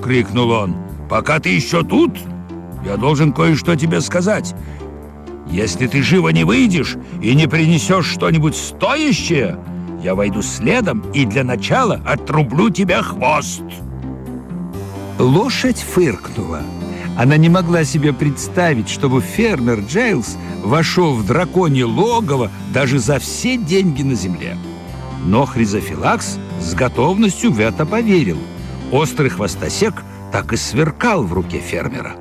— крикнул он. «Пока ты еще тут, я должен кое-что тебе сказать. Если ты живо не выйдешь и не принесешь что-нибудь стоящее, я войду следом и для начала отрублю тебе хвост». Лошадь фыркнула. Она не могла себе представить, чтобы фермер Джейлс вошел в драконье логово даже за все деньги на земле. Но Хризофилакс с готовностью в это поверил. Острый хвостосек так и сверкал в руке фермера.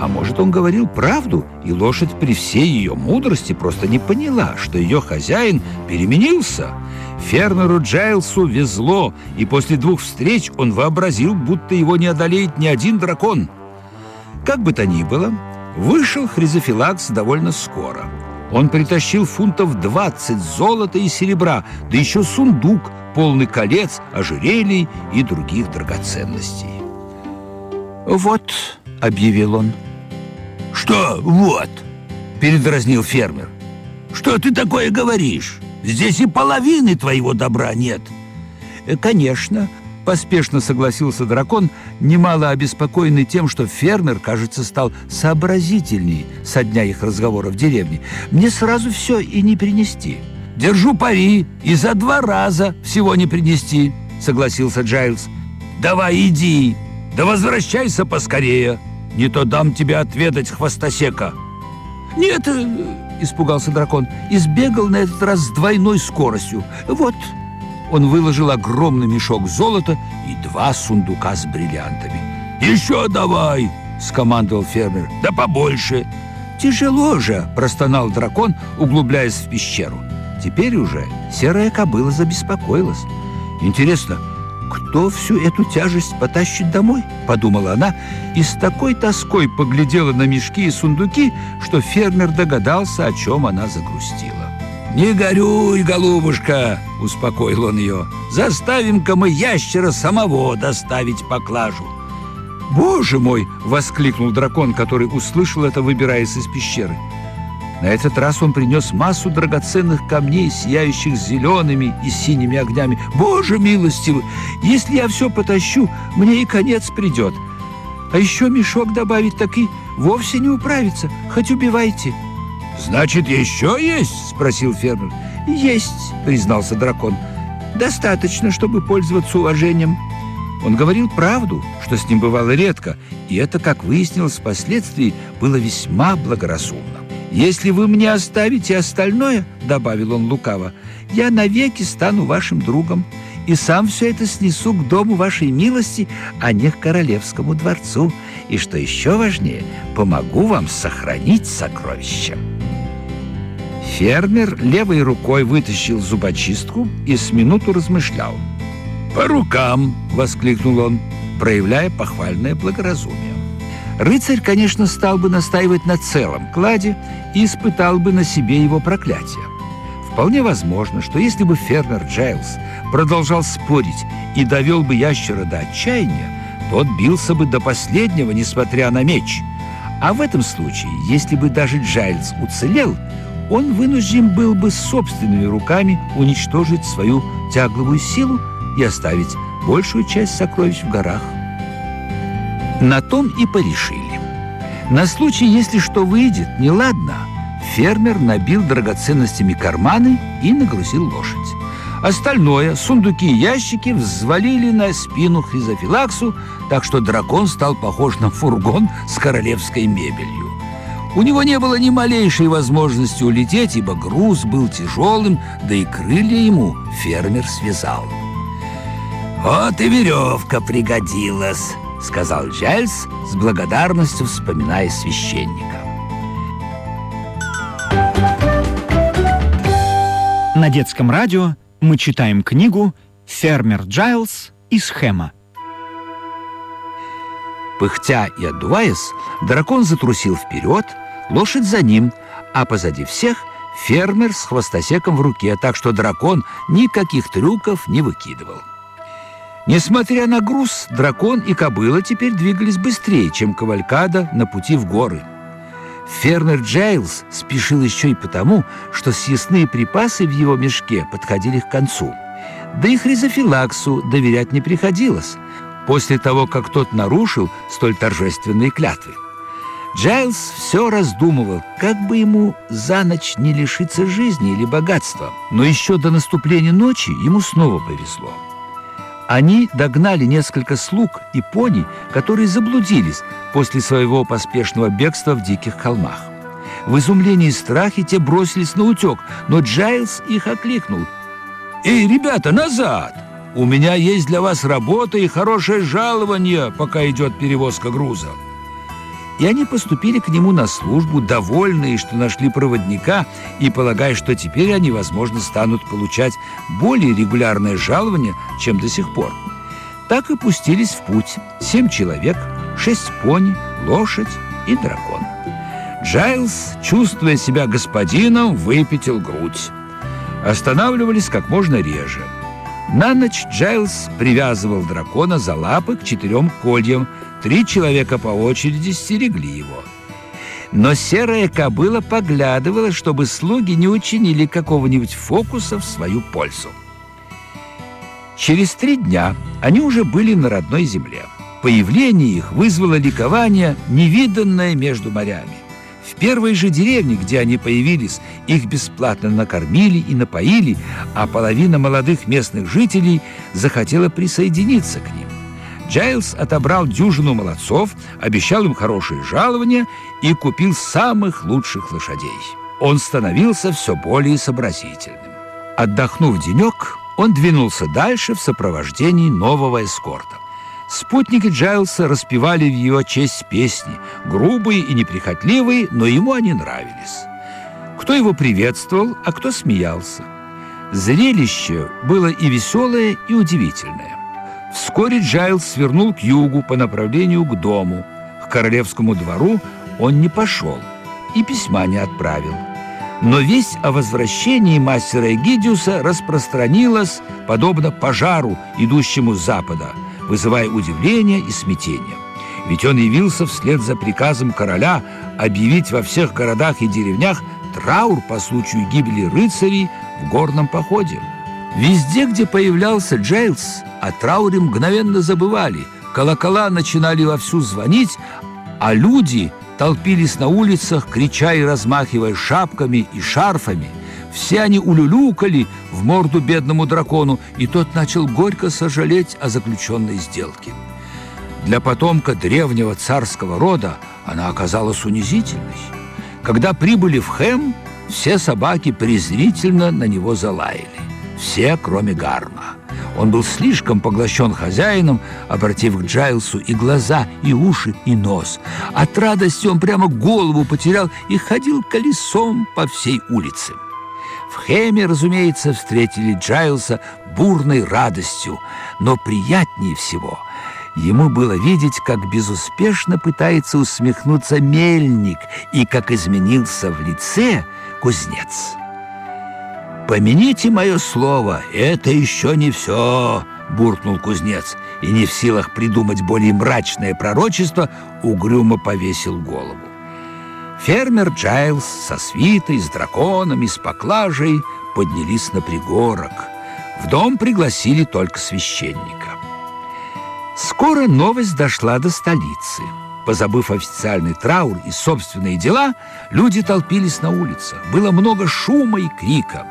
А может, он говорил правду, и лошадь при всей ее мудрости просто не поняла, что ее хозяин переменился. Фермеру Джайлсу везло, и после двух встреч он вообразил, будто его не одолеет ни один дракон. Как бы то ни было, вышел Хризофилакс довольно скоро. Он притащил фунтов 20 золота и серебра, да еще сундук, полный колец, ожерелий и других драгоценностей. «Вот», — объявил он. «Что «вот»?» — передразнил фермер. «Что ты такое говоришь? Здесь и половины твоего добра нет». «Конечно», Поспешно согласился дракон, немало обеспокоенный тем, что фермер, кажется, стал сообразительней со дня их разговора в деревне. Мне сразу все и не принести. «Держу пари, и за два раза всего не принести», — согласился Джайлз. «Давай иди, да возвращайся поскорее, не то дам тебе отведать хвостосека». «Нет», — испугался дракон, — избегал на этот раз с двойной скоростью. «Вот, он выложил огромный мешок золота и два сундука с бриллиантами. «Еще давай!» — скомандовал фермер. «Да побольше!» «Тяжело же!» — простонал дракон, углубляясь в пещеру. Теперь уже серая кобыла забеспокоилась. «Интересно, кто всю эту тяжесть потащит домой?» — подумала она, и с такой тоской поглядела на мешки и сундуки, что фермер догадался, о чем она загрустила. «Не горюй, голубушка!» — успокоил он ее. «Заставим-ка мы ящера самого доставить поклажу!» «Боже мой!» — воскликнул дракон, который услышал это, выбираясь из пещеры. На этот раз он принес массу драгоценных камней, сияющих зелеными и синими огнями. «Боже милостивый! Если я все потащу, мне и конец придет. А еще мешок добавить так и вовсе не управится. Хоть убивайте!» «Значит, еще есть?» – спросил фермер. «Есть», – признался дракон. «Достаточно, чтобы пользоваться уважением». Он говорил правду, что с ним бывало редко, и это, как выяснилось впоследствии, было весьма благоразумно. «Если вы мне оставите остальное, — добавил он лукаво, — я навеки стану вашим другом, и сам все это снесу к дому вашей милости, а не к королевскому дворцу, и, что еще важнее, помогу вам сохранить сокровища». Фермер левой рукой вытащил зубочистку и с минуту размышлял. «По рукам!» — воскликнул он, проявляя похвальное благоразумие. Рыцарь, конечно, стал бы настаивать на целом кладе и испытал бы на себе его проклятие. Вполне возможно, что если бы фермер Джайлз продолжал спорить и довел бы ящера до отчаяния, тот бился бы до последнего, несмотря на меч. А в этом случае, если бы даже Джайлз уцелел, он вынужден был бы собственными руками уничтожить свою тягловую силу и оставить большую часть сокровищ в горах. На том и порешили. На случай, если что выйдет неладно, фермер набил драгоценностями карманы и нагрузил лошадь. Остальное, сундуки и ящики, взвалили на спину Хризофилаксу, так что дракон стал похож на фургон с королевской мебелью. У него не было ни малейшей возможности улететь, ибо груз был тяжелым, да и крылья ему фермер связал. «Вот и веревка пригодилась», — сказал Джайльс с благодарностью, вспоминая священника. На детском радио мы читаем книгу «Фермер Джайлз из Хэма». Пыхтя и отдуваясь, дракон затрусил вперед — лошадь за ним, а позади всех фермер с хвостосеком в руке, так что дракон никаких трюков не выкидывал. Несмотря на груз, дракон и кобыла теперь двигались быстрее, чем кавалькада на пути в горы. Фермер Джайлз спешил еще и потому, что съестные припасы в его мешке подходили к концу. Да и Хризофилаксу доверять не приходилось. после того, как тот нарушил столь торжественные клятвы. Джайлз все раздумывал, как бы ему за ночь не лишиться жизни или богатства. Но еще до наступления ночи ему снова повезло. Они догнали несколько слуг и пони, которые заблудились после своего поспешного бегства в диких холмах. В изумлении и страхе те бросились на утек, но Джайлз их окликнул. «Эй, ребята, назад! У меня есть для вас работа и хорошее жалование, пока идет перевозка груза». И они поступили к нему на службу, довольные, что нашли проводника, и полагая, что теперь они, возможно, станут получать более регулярное жалование, чем до сих пор. Так и пустились в путь семь человек, шесть пони, лошадь и дракон. Джайлз, чувствуя себя господином, выпятил грудь. Останавливались как можно реже. На ночь Джайлз привязывал дракона за лапы к четырем кольям – Три человека по очереди стерегли его. Но серая кобыла поглядывала, чтобы слуги не учинили какого-нибудь фокуса в свою пользу. Через три дня они уже были на родной земле. Появление их вызвало ликование, невиданное между морями. В первой же деревне, где они появились, их бесплатно накормили и напоили, а половина молодых местных жителей захотела присоединиться к ним. Джайлз отобрал дюжину молодцов, обещал им хорошее жалование и купил самых лучших лошадей. Он становился все более сообразительным. Отдохнув денек, он двинулся дальше в сопровождении нового эскорта. Спутники Джайлса распевали в его честь песни, грубые и неприхотливые, но ему они нравились. Кто его приветствовал, а кто смеялся. Зрелище было и веселое, и удивительное. Вскоре Джайлз свернул к югу по направлению к дому. К королевскому двору он не пошел и письма не отправил. Но весть о возвращении мастера Эгидиуса распространилась, подобно пожару, идущему с запада, вызывая удивление и смятение. Ведь он явился вслед за приказом короля объявить во всех городах и деревнях траур по случаю гибели рыцарей в горном походе. Везде, где появлялся Джейлс, о трауре мгновенно забывали. Колокола начинали вовсю звонить, а люди толпились на улицах, крича и размахивая шапками и шарфами. Все они улюлюкали в морду бедному дракону, и тот начал горько сожалеть о заключенной сделке. Для потомка древнего царского рода она оказалась унизительной. Когда прибыли в Хэм, все собаки презрительно на него залаяли все, кроме Гарма. Он был слишком поглощен хозяином, обратив к Джайлсу и глаза, и уши, и нос. От радости он прямо голову потерял и ходил колесом по всей улице. В Хэме, разумеется, встретили Джайлса бурной радостью, но приятнее всего ему было видеть, как безуспешно пытается усмехнуться мельник и как изменился в лице кузнец. «Помяните мое слово, это еще не все!» — буркнул кузнец, и не в силах придумать более мрачное пророчество, угрюмо повесил голову. Фермер Джайлз со свитой, с драконами, с поклажей поднялись на пригорок. В дом пригласили только священника. Скоро новость дошла до столицы. Позабыв официальный траур и собственные дела, люди толпились на улицах. Было много шума и крика.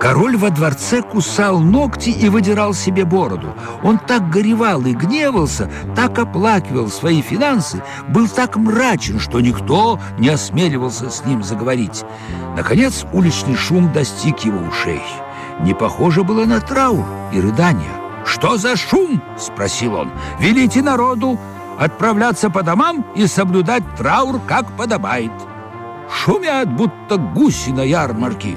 Король во дворце кусал ногти и выдирал себе бороду. Он так горевал и гневался, так оплакивал свои финансы, был так мрачен, что никто не осмеливался с ним заговорить. Наконец уличный шум достиг его ушей. Не похоже было на траур и рыдания. «Что за шум?» – спросил он. «Велите народу отправляться по домам и соблюдать траур, как подобает» шумят, будто гуси на ярмарке.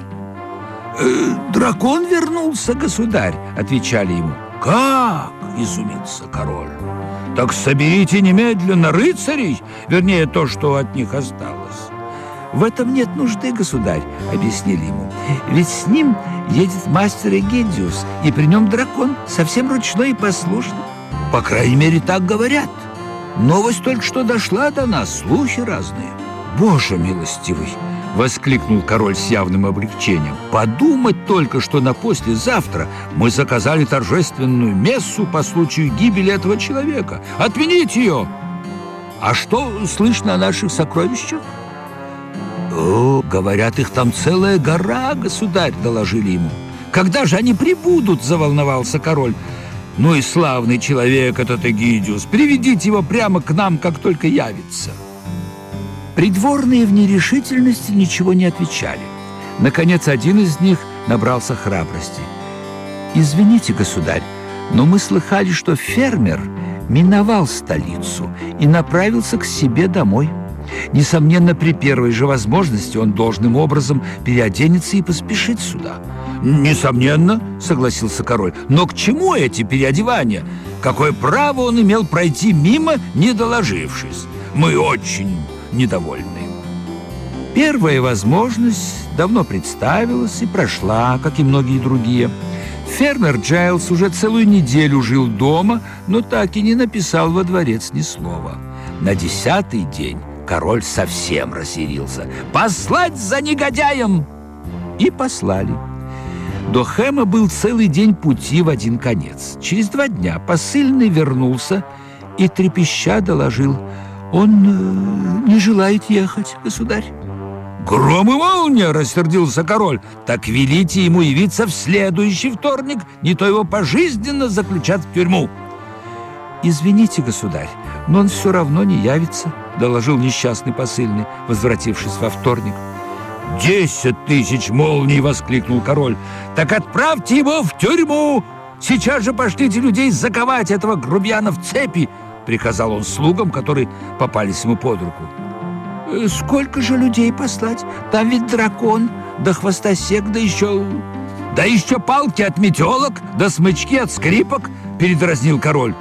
«Э, «Дракон вернулся, государь», — отвечали ему. «Как?» — изумился король. «Так соберите немедленно рыцарей, вернее, то, что от них осталось». «В этом нет нужды, государь», — объяснили ему. «Ведь с ним едет мастер Эгидиус, и при нем дракон, совсем ручной и послушный». «По крайней мере, так говорят. Новость только что дошла до нас, слухи разные». «Боже милостивый!» — Воскликнул король с явным облегчением Подумать только, что на послезавтра Мы заказали торжественную мессу по случаю гибели этого человека Отменить ее! А что слышно о наших сокровищах? О, говорят, их там целая гора, государь, доложили ему Когда же они прибудут, заволновался король ну и славный человек этот Эгидиус. Приведите его прямо к нам, как только явится. Придворные в нерешительности ничего не отвечали. Наконец, один из них набрался храбрости. «Извините, государь, но мы слыхали, что фермер миновал столицу и направился к себе домой. Несомненно, при первой же возможности он должным образом переоденется и поспешит сюда». «Несомненно», — согласился король. «Но к чему эти переодевания? Какое право он имел пройти мимо, не доложившись? Мы очень недовольны». Первая возможность давно представилась и прошла, как и многие другие. Фермер Джайлс уже целую неделю жил дома, но так и не написал во дворец ни слова. На десятый день король совсем разъярился. «Послать за негодяем!» И послали. До Хэма был целый день пути в один конец. Через два дня посыльный вернулся и трепеща доложил. «Он э, не желает ехать, государь». «Гром и молния!» — рассердился король. «Так велите ему явиться в следующий вторник, не то его пожизненно заключат в тюрьму». «Извините, государь, но он все равно не явится», — доложил несчастный посыльный, возвратившись во вторник. «Десять тысяч молний!» — воскликнул король. «Так отправьте его в тюрьму! Сейчас же пошлите людей заковать этого грубияна в цепи!» — приказал он слугам, которые попались ему под руку. «Э, «Сколько же людей послать? Там ведь дракон, да хвостосек, да еще...» «Да еще палки от метелок, да смычки от скрипок!» — передразнил король.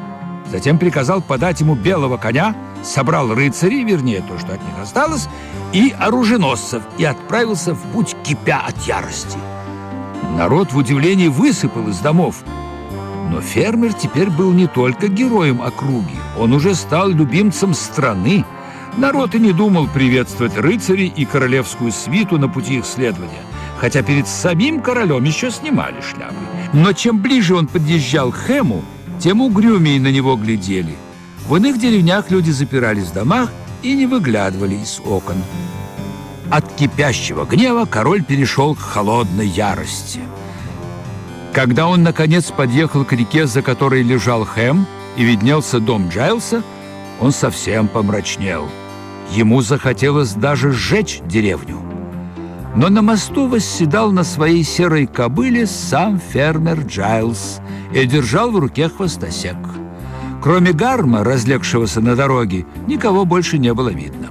Затем приказал подать ему белого коня, собрал рыцарей, вернее, то, что от них осталось, и оруженосцев, и отправился в путь, кипя от ярости. Народ в удивлении высыпал из домов. Но фермер теперь был не только героем округи, он уже стал любимцем страны. Народ и не думал приветствовать рыцарей и королевскую свиту на пути их следования, хотя перед самим королем еще снимали шляпы. Но чем ближе он подъезжал к Хэму, тем угрюмее на него глядели. В иных деревнях люди запирались в домах и не выглядывали из окон. От кипящего гнева король перешел к холодной ярости. Когда он, наконец, подъехал к реке, за которой лежал Хэм, и виднелся дом Джайлса, он совсем помрачнел. Ему захотелось даже сжечь деревню. Но на мосту восседал на своей серой кобыле сам фермер Джайлс и держал в руке хвостосек. Кроме Гарма, разлегшегося на дороге, никого больше не было видно.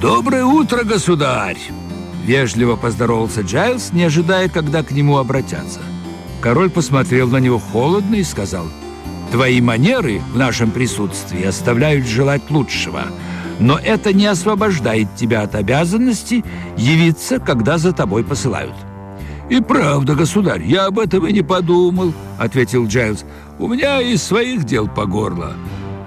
«Доброе утро, государь!» Вежливо поздоровался Джайлс, не ожидая, когда к нему обратятся. Король посмотрел на него холодно и сказал, «Твои манеры в нашем присутствии оставляют желать лучшего, но это не освобождает тебя от обязанности явиться, когда за тобой посылают». «И правда, государь, я об этом и не подумал», — ответил Джайлз. «У меня из своих дел по горло,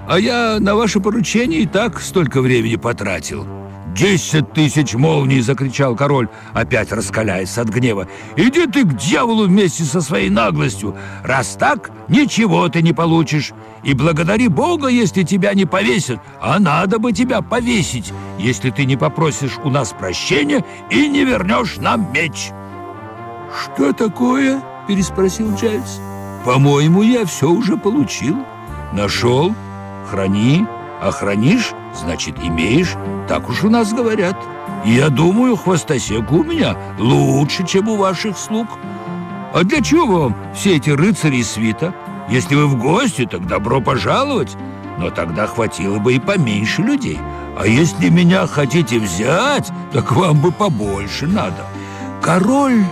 а я на ваше поручение и так столько времени потратил». «Десять тысяч молний!» — закричал король, опять раскаляясь от гнева. «Иди ты к дьяволу вместе со своей наглостью! Раз так, ничего ты не получишь! И благодари Бога, если тебя не повесят, а надо бы тебя повесить, если ты не попросишь у нас прощения и не вернешь нам меч!» «Что такое?» — переспросил Джайлз. «По-моему, я все уже получил. Нашел, храни, охранишь, значит, имеешь, так уж у нас говорят. Я думаю, хвостосек у меня лучше, чем у ваших слуг. А для чего вам все эти рыцари и свита? Если вы в гости, так добро пожаловать. Но тогда хватило бы и поменьше людей. А если меня хотите взять, так вам бы побольше надо. Король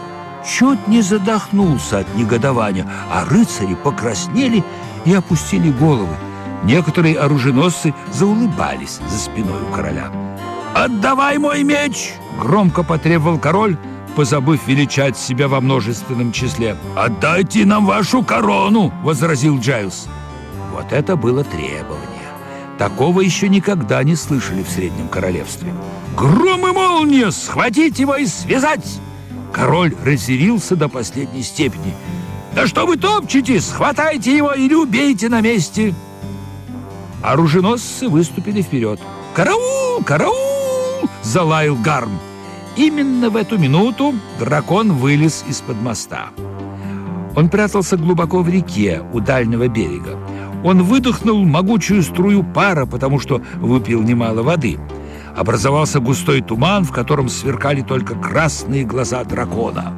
чуть не задохнулся от негодования, а рыцари покраснели и опустили головы. Некоторые оруженосцы заулыбались за спиной у короля. «Отдавай мой меч!» — громко потребовал король, позабыв величать себя во множественном числе. «Отдайте нам вашу корону!» — возразил Джайлз. Вот это было требование. Такого еще никогда не слышали в Среднем Королевстве. «Гром и молния! Схватить его и связать!» Король разъярился до последней степени. «Да что вы топчете? Схватайте его или убейте на месте!» Оруженосцы выступили вперед. «Караул! Караул!» – залаял Гарм. Именно в эту минуту дракон вылез из-под моста. Он прятался глубоко в реке у дальнего берега. Он выдохнул могучую струю пара, потому что выпил немало воды. Образовался густой туман, в котором сверкали только красные глаза дракона.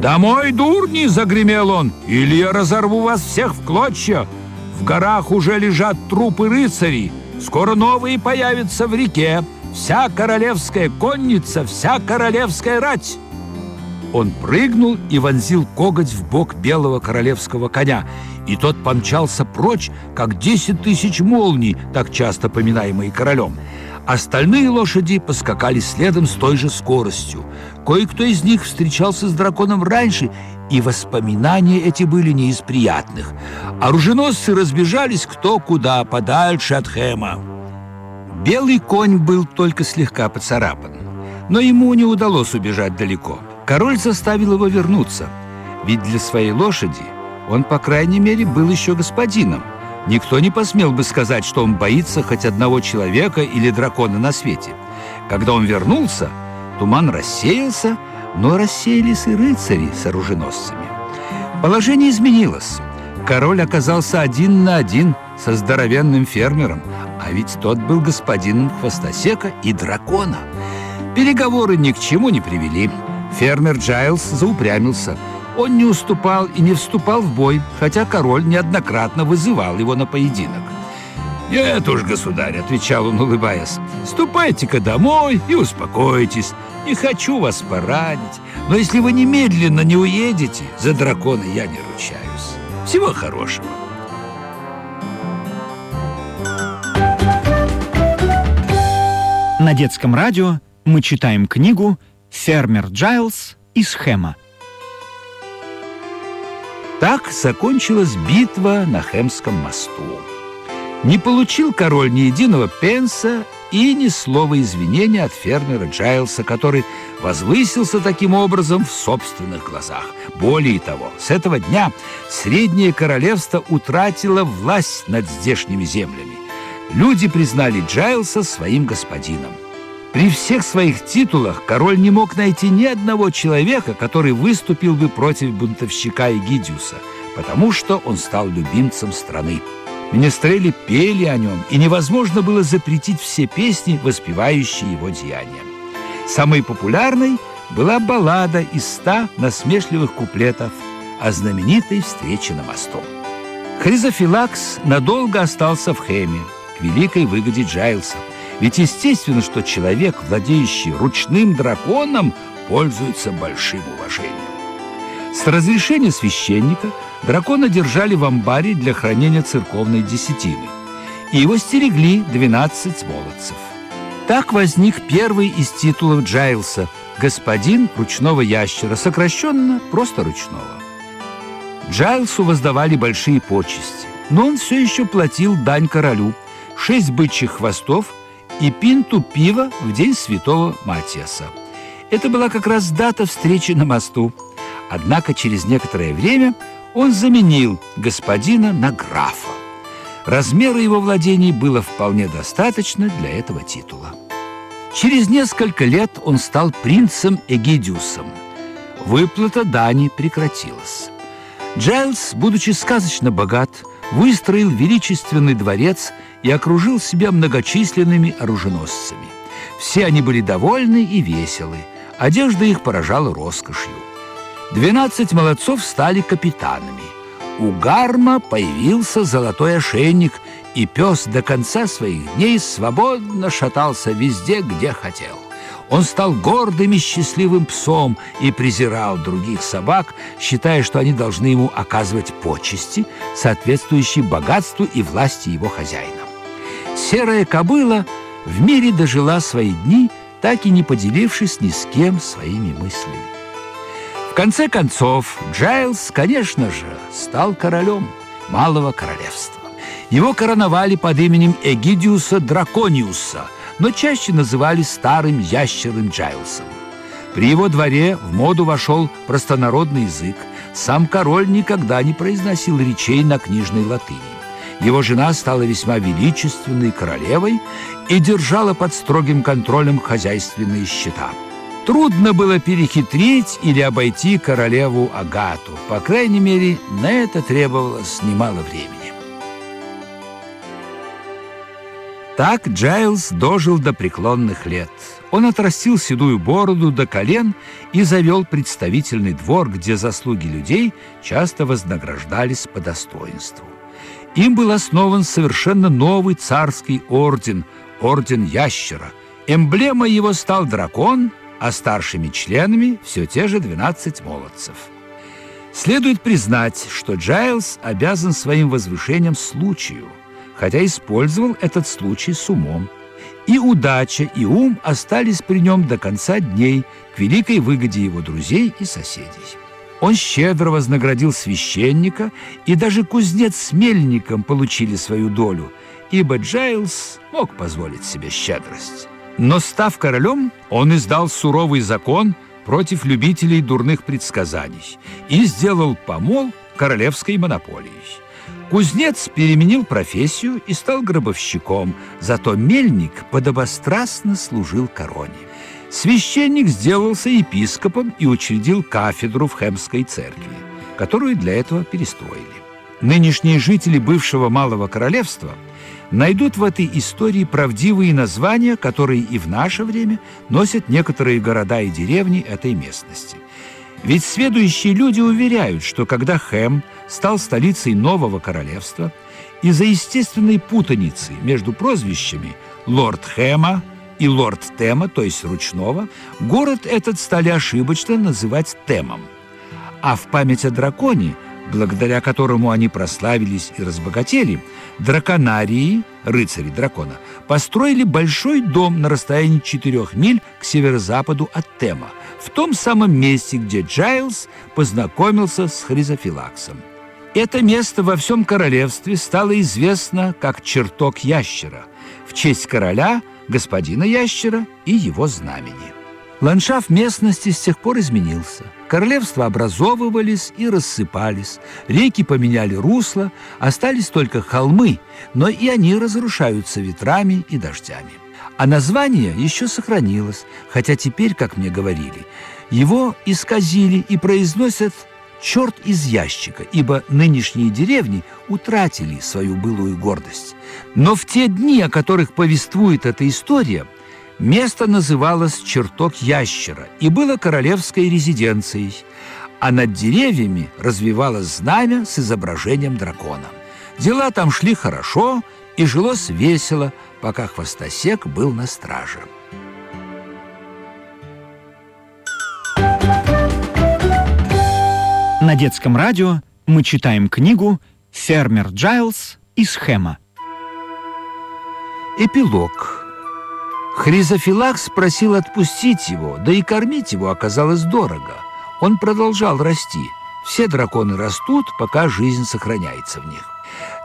«Домой, дурни!» — загремел он. «Или я разорву вас всех в клочья! В горах уже лежат трупы рыцарей. Скоро новые появятся в реке. Вся королевская конница, вся королевская рать!» Он прыгнул и вонзил коготь в бок белого королевского коня, и тот помчался прочь, как десять тысяч молний, так часто поминаемые королем. Остальные лошади поскакали следом с той же скоростью. Кое-кто из них встречался с драконом раньше, и воспоминания эти были не из приятных. Оруженосцы разбежались кто куда, подальше от Хэма. Белый конь был только слегка поцарапан, но ему не удалось убежать далеко. Король заставил его вернуться, ведь для своей лошади он, по крайней мере, был еще господином. Никто не посмел бы сказать, что он боится хоть одного человека или дракона на свете. Когда он вернулся, туман рассеялся, но рассеялись и рыцари с оруженосцами. Положение изменилось. Король оказался один на один со здоровенным фермером, а ведь тот был господином хвостосека и дракона. Переговоры ни к чему не привели. Фермер Джайлс заупрямился. Он не уступал и не вступал в бой, хотя король неоднократно вызывал его на поединок. «Нет уж, государь», — отвечал он, улыбаясь, — «ступайте-ка домой и успокойтесь. Не хочу вас поранить, но если вы немедленно не уедете, за дракона я не ручаюсь. Всего хорошего». На детском радио мы читаем книгу «Фермер Джайлз из Хэма». Так закончилась битва на Хемском мосту. Не получил король ни единого пенса и ни слова извинения от фермера Джайлса, который возвысился таким образом в собственных глазах. Более того, с этого дня Среднее Королевство утратило власть над здешними землями. Люди признали Джайлса своим господином. При всех своих титулах король не мог найти ни одного человека, который выступил бы против бунтовщика Эгидиуса, потому что он стал любимцем страны. Министрели пели о нем, и невозможно было запретить все песни, воспевающие его деяния. Самой популярной была баллада из ста насмешливых куплетов о знаменитой встрече на мосту. Хризофилакс надолго остался в Хэме, к великой выгоде Джайлса. Ведь естественно, что человек, владеющий ручным драконом, пользуется большим уважением. С разрешения священника дракона держали в амбаре для хранения церковной десятины, и его стерегли 12 молодцев. Так возник первый из титулов Джайлса – господин ручного ящера, сокращенно просто ручного. Джайлсу воздавали большие почести, но он все еще платил дань королю – шесть бычьих хвостов и пинту пива в день святого Матиаса. Это была как раз дата встречи на мосту. Однако через некоторое время он заменил господина на графа. Размера его владений было вполне достаточно для этого титула. Через несколько лет он стал принцем Эгидиусом. Выплата дани прекратилась. Джайлз, будучи сказочно богат, выстроил величественный дворец и окружил себя многочисленными оруженосцами. Все они были довольны и веселы. Одежда их поражала роскошью. Двенадцать молодцов стали капитанами. У Гарма появился золотой ошейник, и пес до конца своих дней свободно шатался везде, где хотел. Он стал гордым и счастливым псом и презирал других собак, считая, что они должны ему оказывать почести, соответствующие богатству и власти его хозяина. Серая кобыла в мире дожила свои дни, так и не поделившись ни с кем своими мыслями. Конце концов, Джайлз, конечно же, стал королем малого королевства. Его короновали под именем Эгидиуса Дракониуса, но чаще называли старым ящером Джайлсом. При его дворе в моду вошел простонародный язык. Сам король никогда не произносил речей на книжной латыни. Его жена стала весьма величественной королевой и держала под строгим контролем хозяйственные счета. Трудно было перехитрить или обойти королеву Агату. По крайней мере, на это требовалось немало времени. Так Джайлз дожил до преклонных лет. Он отрастил седую бороду до колен и завел представительный двор, где заслуги людей часто вознаграждались по достоинству. Им был основан совершенно новый царский орден – Орден Ящера. Эмблемой его стал дракон, а старшими членами все те же 12 молодцев. Следует признать, что Джайлз обязан своим возвышением случаю, хотя использовал этот случай с умом. И удача, и ум остались при нем до конца дней к великой выгоде его друзей и соседей. Он щедро вознаградил священника, и даже кузнец с мельником получили свою долю, ибо Джайлз мог позволить себе щедрость. Но, став королем, он издал суровый закон против любителей дурных предсказаний и сделал помол королевской монополией. Кузнец переменил профессию и стал гробовщиком, зато мельник подобострастно служил короне. Священник сделался епископом и учредил кафедру в Хемской церкви, которую для этого перестроили. Нынешние жители бывшего Малого Королевства найдут в этой истории правдивые названия, которые и в наше время носят некоторые города и деревни этой местности. Ведь следующие люди уверяют, что когда Хэм стал столицей нового королевства, из-за естественной путаницы между прозвищами «Лорд Хэма» и лорд Тема, то есть ручного, город этот стали ошибочно называть Темом. А в память о драконе, благодаря которому они прославились и разбогатели, драконарии, рыцари дракона, построили большой дом на расстоянии четырех миль к северо-западу от Тема, в том самом месте, где Джайлз познакомился с Хризофилаксом. Это место во всем королевстве стало известно как чертог ящера в честь короля – господина ящера и его знамени. Ландшафт местности с тех пор изменился. Королевства образовывались и рассыпались, реки поменяли русло, остались только холмы, но и они разрушаются ветрами и дождями. А название еще сохранилось, хотя теперь, как мне говорили, его исказили и произносят черт из ящика, ибо нынешние деревни утратили свою былую гордость. Но в те дни, о которых повествует эта история, место называлось «Чертог ящера» и было королевской резиденцией, а над деревьями развивалось знамя с изображением дракона. Дела там шли хорошо и жилось весело, пока хвостосек был на страже. На детском радио мы читаем книгу «Фермер Джайлз из Хэма». Эпилог. Хризофилакс просил отпустить его, да и кормить его оказалось дорого. Он продолжал расти. Все драконы растут, пока жизнь сохраняется в них.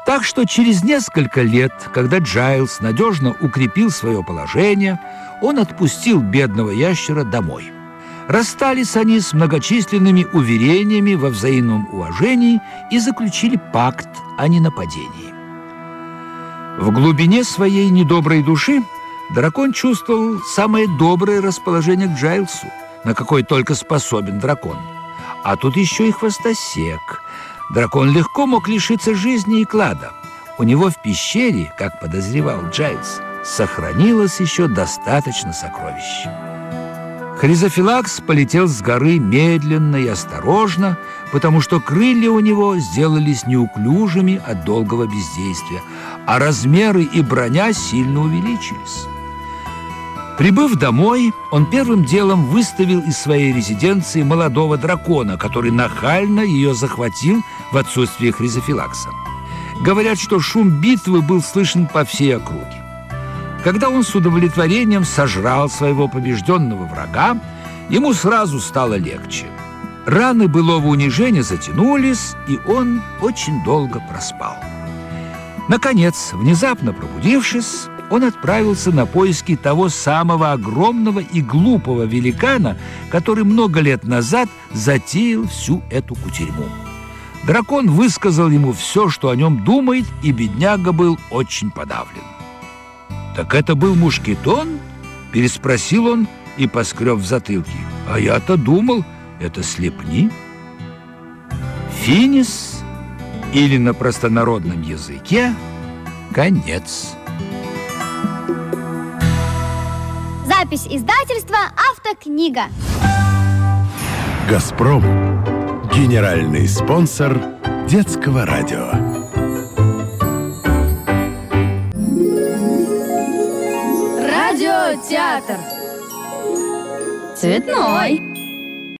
Так что через несколько лет, когда Джайлз надежно укрепил свое положение, он отпустил бедного ящера домой – Расстались они с многочисленными уверениями во взаимном уважении и заключили пакт о ненападении. В глубине своей недоброй души дракон чувствовал самое доброе расположение к Джайлсу, на какой только способен дракон. А тут еще и хвостосек. Дракон легко мог лишиться жизни и клада. У него в пещере, как подозревал Джайлс, сохранилось еще достаточно сокровищ. Хризофилакс полетел с горы медленно и осторожно, потому что крылья у него сделались неуклюжими от долгого бездействия, а размеры и броня сильно увеличились. Прибыв домой, он первым делом выставил из своей резиденции молодого дракона, который нахально ее захватил в отсутствие Хризофилакса. Говорят, что шум битвы был слышен по всей округе. Когда он с удовлетворением сожрал своего побежденного врага, ему сразу стало легче. Раны былого унижения затянулись, и он очень долго проспал. Наконец, внезапно пробудившись, он отправился на поиски того самого огромного и глупого великана, который много лет назад затеял всю эту кутерьму. Дракон высказал ему все, что о нем думает, и бедняга был очень подавлен. «Так это был мушкетон?» – переспросил он и поскреб в затылке. «А я-то думал, это слепни». Финис, или на простонародном языке, конец. Запись издательства «Автокнига». «Газпром» – генеральный спонсор детского радио. Радиотеатр. Цветной.